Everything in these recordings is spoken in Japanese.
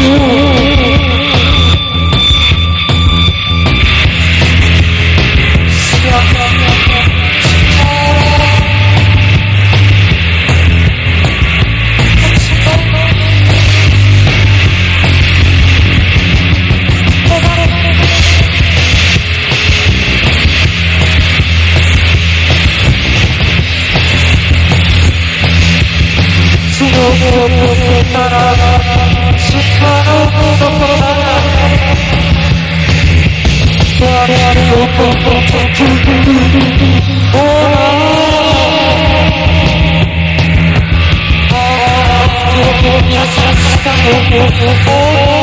Ooh. Oh, oh, oh, oh.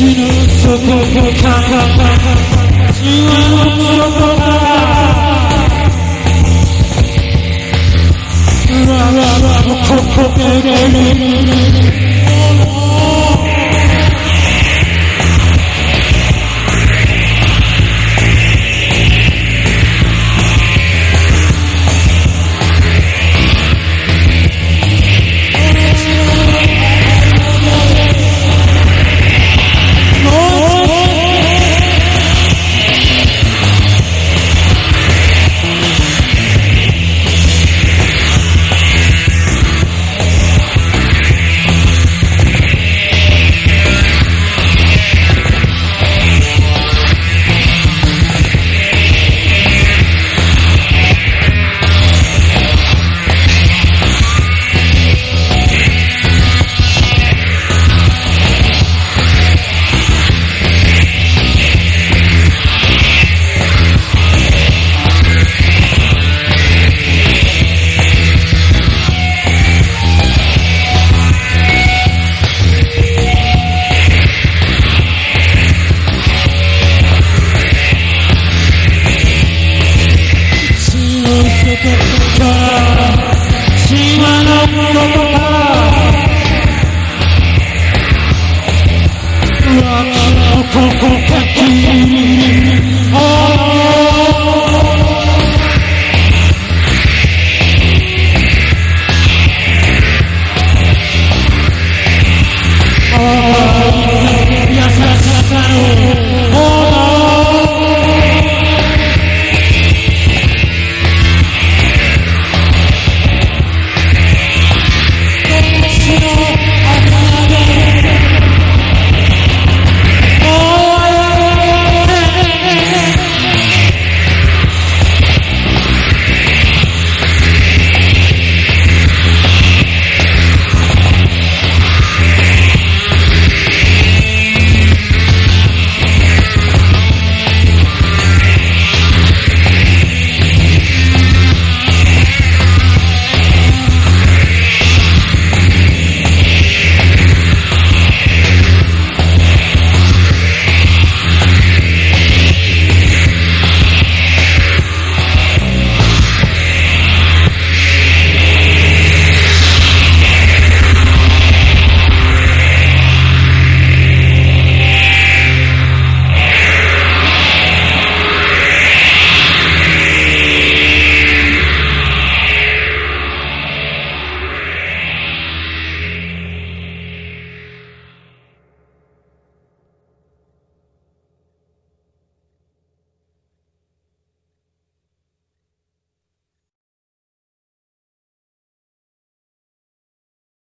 진우서 공복한 진우서 공복한 라라라 콕콕 내내내내내 島のくれの